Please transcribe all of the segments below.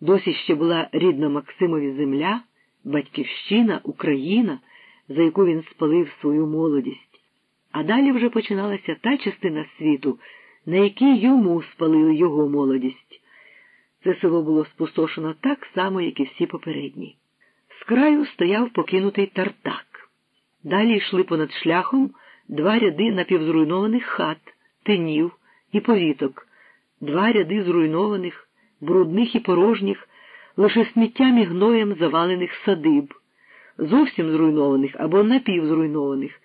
Досі ще була рідна Максимові земля, батьківщина, Україна, за яку він спалив свою молодість. А далі вже починалася та частина світу, на якій йому спалили його молодість. Це село було спустошено так само, як і всі попередні. З краю стояв покинутий тартак. Далі йшли понад шляхом два ряди напівзруйнованих хат, тинів і повіток, два ряди зруйнованих, брудних і порожніх, лише сміттям і гноєм завалених садиб, зовсім зруйнованих або напівзруйнованих,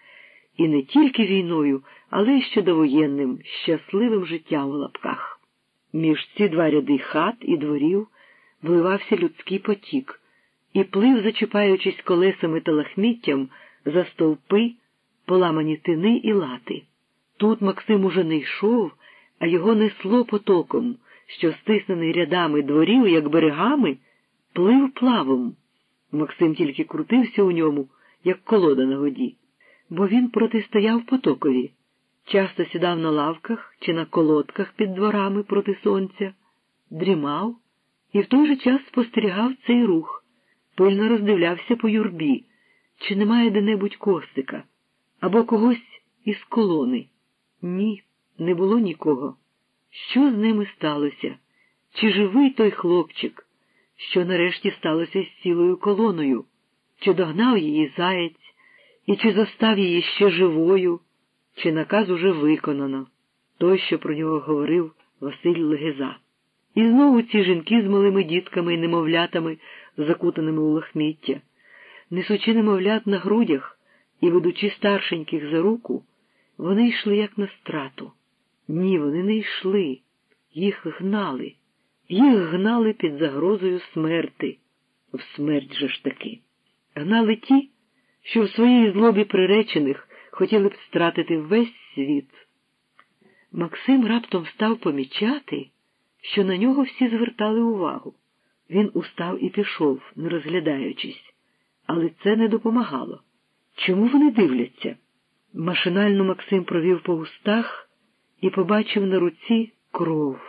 і не тільки війною, але й ще довоєнним, щасливим життям у лапках. Між ці два ряди хат і дворів вливався людський потік і плив, зачіпаючись колесами та лахміттям за стовпи, поламані тини і лати. Тут Максим уже не йшов, а його несло потоком, що, стиснений рядами дворів, як берегами, плив плавом. Максим тільки крутився у ньому, як колода на воді, бо він протистояв потокові, часто сідав на лавках чи на колодках під дворами проти сонця, дрімав і в той же час спостерігав цей рух, пильно роздивлявся по юрбі, чи немає де-небудь костика або когось із колони. Ні, не було нікого. Що з ними сталося? Чи живий той хлопчик, що нарешті сталося з цілою колоною? Чи догнав її заєць, і чи застав її ще живою, чи наказ уже виконано, той, що про нього говорив Василь Легеза. І знову ці жінки з малими дітками і немовлятами, закутаними у лахміття, несучи немовлят на грудях і ведучи старшеньких за руку, вони йшли як на страту. Ні, вони не йшли, їх гнали, їх гнали під загрозою смерти, в смерть же ж таки. Гнали ті, що в своїй злобі приречених хотіли б стратити весь світ. Максим раптом став помічати, що на нього всі звертали увагу. Він устав і пішов, не розглядаючись, але це не допомагало. Чому вони дивляться? Машинально Максим провів по устах і побачив на руці кров.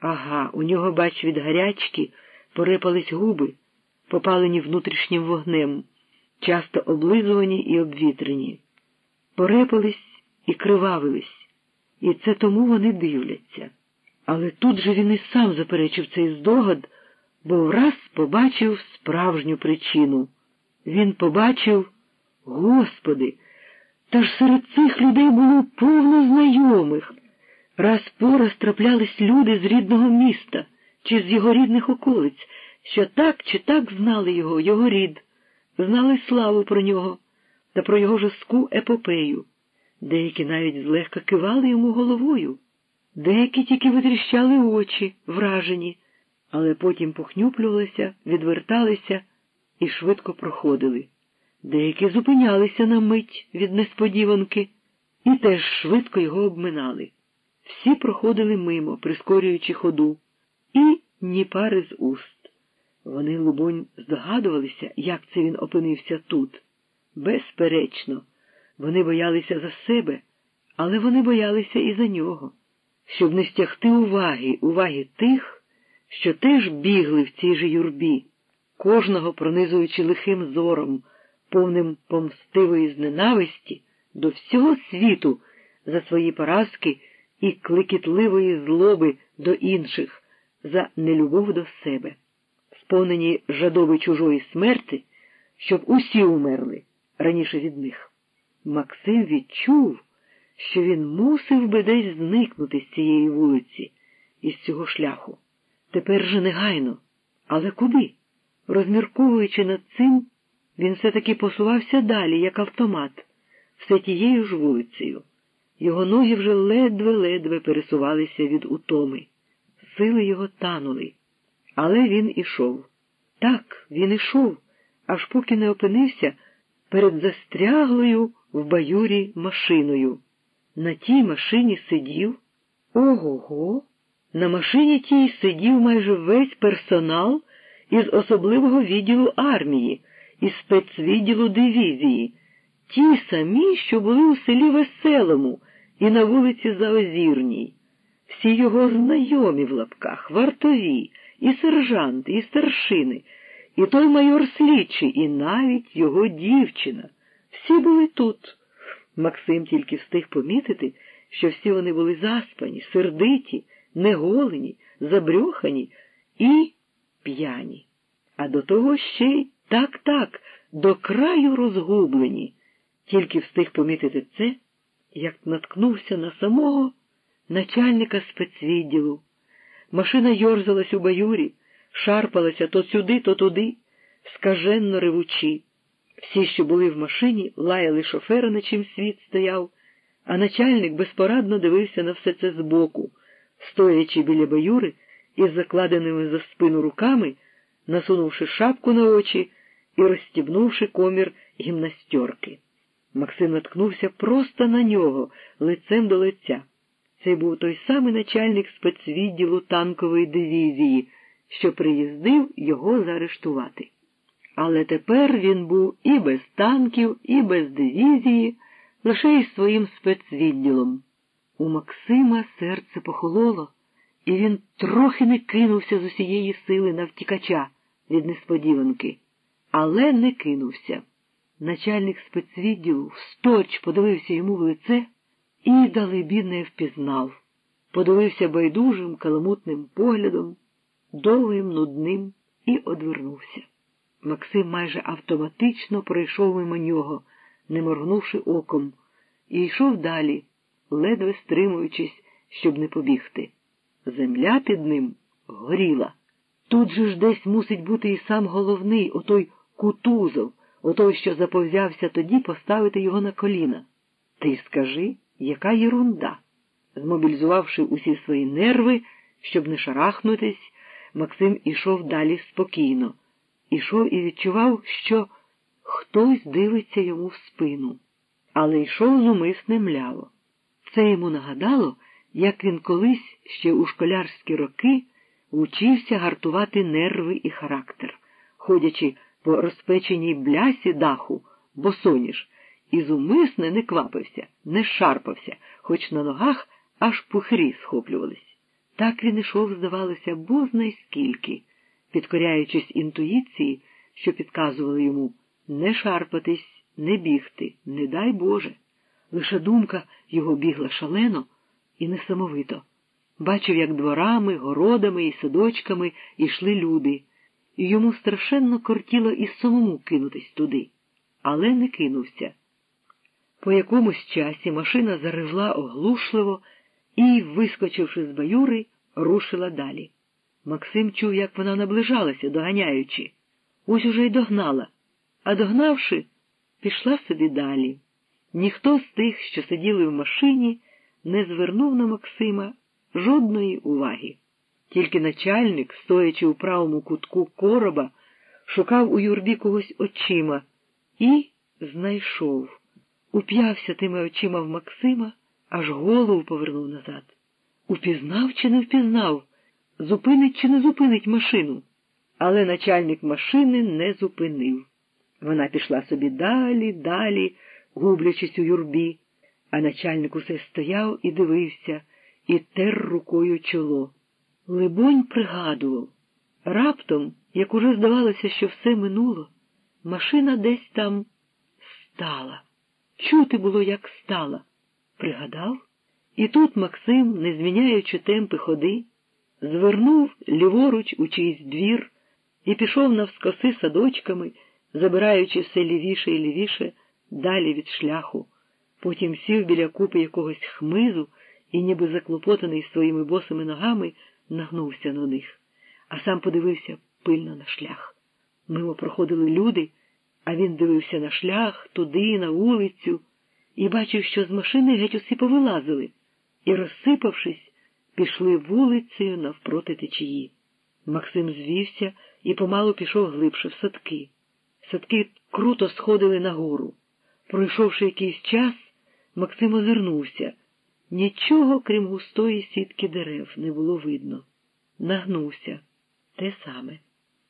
Ага, у нього, бач, від гарячки порепались губи, попалені внутрішнім вогнем, часто облизувані і обвітрені. Порепались і кривавились, і це тому вони дивляться. Але тут же він і сам заперечив цей здогад, бо враз побачив справжню причину. Він побачив, Господи, та ж серед цих людей було повно знайомих. Раз по раз траплялись люди з рідного міста чи з його рідних околиць, що так чи так знали його, його рід, знали славу про нього та про його жорстку епопею. Деякі навіть злегка кивали йому головою, деякі тільки витріщали очі, вражені, але потім похнюплювалися, відверталися і швидко проходили. Деякі зупинялися на мить від несподіванки і теж швидко його обминали. Всі проходили мимо, прискорюючи ходу, і ні пари з уст. Вони, лубонь, здогадувалися, як це він опинився тут. Безперечно, вони боялися за себе, але вони боялися і за нього, щоб не стягти уваги, уваги тих, що теж бігли в цій же юрбі, кожного пронизуючи лихим зором повним помстивої зненависті до всього світу за свої поразки і кликітливої злоби до інших, за нелюбов до себе, сповнені жадоби чужої смерти, щоб усі умерли раніше від них. Максим відчув, що він мусив би десь зникнути з цієї вулиці, із цього шляху. Тепер же негайно. Але куди? Розмірковуючи над цим, він все-таки посувався далі, як автомат, все тією ж вулицею. Його ноги вже ледве-ледве пересувалися від утоми. Сили його танули. Але він ішов. Так, він ішов, аж поки не опинився перед застряглою в баюрі машиною. На тій машині сидів. Ого, го на машині тій сидів майже весь персонал із особливого відділу армії із спецвідділу дивізії, ті самі, що були у селі Веселому і на вулиці Заозірній, всі його знайомі в лапках, вартові, і сержанти, і старшини, і той майор слідчий, і навіть його дівчина. Всі були тут. Максим тільки встиг помітити, що всі вони були заспані, сердиті, неголені, забрьохані і п'яні. А до того ще й так, так, до краю розгублені. Тільки встиг помітити це, як наткнувся на самого начальника спецвідділу. Машина йорзалась у баюрі, шарпалася то сюди, то туди, скаженно ревучи. Всі, що були в машині, лаяли шофера, на чим світ стояв, а начальник безпорадно дивився на все це збоку, стоячи біля баюри із закладеними за спину руками, насунувши шапку на очі і розстібнувши комір гімнастерки. Максим наткнувся просто на нього, лицем до лиця. Це був той самий начальник спецвідділу танкової дивізії, що приїздив його заарештувати. Але тепер він був і без танків, і без дивізії, лише із своїм спецвідділом. У Максима серце похололо, і він трохи не кинувся з усієї сили на втікача від несподіванки, але не кинувся. Начальник спецвідділу сточ подивився йому в лице і, далебі, не впізнав. Подивився байдужим, каламутним поглядом, довгим, нудним і одвернувся. Максим майже автоматично пройшов мимо нього, не моргнувши оком, і йшов далі, ледве стримуючись, щоб не побігти. Земля під ним горіла. Тут же ж десь мусить бути і сам головний, отой Кутузов, отой, що заповзявся тоді поставити його на коліна. Ти скажи, яка єрунда. Змобілізувавши усі свої нерви, щоб не шарахнутись, Максим ішов далі спокійно, ішов і відчував, що хтось дивиться йому в спину, але йшов зумисне мляво. Це йому нагадало, як він колись ще у школярські роки вчився гартувати нерви і характер, ходячи по розпеченій блясі даху, босоніж, і зумисне не квапився, не шарпався, хоч на ногах аж пухрі схоплювались. Так він ішов, здавалося, бозна скільки, підкоряючись інтуїції, що підказували йому не шарпатись, не бігти, не дай Боже. Лише думка його бігла шалено і несамовито. Бачив, як дворами, городами і садочками йшли люди, йому страшенно кортіло і самому кинутись туди, але не кинувся. По якомусь часі машина заревла оглушливо і, вискочивши з баюри, рушила далі. Максим чув, як вона наближалася, доганяючи. Ось уже й догнала, а догнавши, пішла собі далі. Ніхто з тих, що сиділи в машині, не звернув на Максима жодної уваги. Тільки начальник, стоячи у правому кутку короба, шукав у юрбі когось очима і знайшов, уп'явся тими очима в Максима, аж голову повернув назад. Упізнав чи не впізнав, зупинить чи не зупинить машину. Але начальник машини не зупинив. Вона пішла собі далі, далі, гублячись у юрбі, а начальник усе стояв і дивився, і тер рукою чоло. Либонь пригадував. Раптом, як уже здавалося, що все минуло, машина десь там стала. Чути було, як стала. Пригадав? І тут Максим, не зміняючи темпи ходи, звернув ліворуч у чийсь двір і пішов навскоси садочками, забираючи все лівіше і лівіше далі від шляху. Потім сів біля купи якогось хмизу і, ніби заклопотаний своїми босими ногами, нагнувся на них, а сам подивився пильно на шлях. Мимо проходили люди, а він дивився на шлях, туди, на вулицю, і бачив, що з машини геть усі повилазили, і, розсипавшись, пішли вулицею навпроти течії. Максим звівся і помалу пішов глибше в садки. Садки круто сходили нагору. Пройшовши якийсь час, Максим озирнувся. Нічого, крім густої сітки дерев, не було видно. Нагнувся те саме.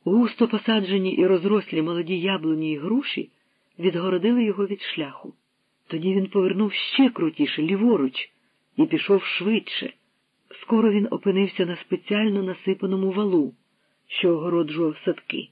Густо посаджені і розрослі молоді яблуні й груші відгородили його від шляху. Тоді він повернув ще крутіше, ліворуч, і пішов швидше. Скоро він опинився на спеціально насипаному валу. що огороджував садки.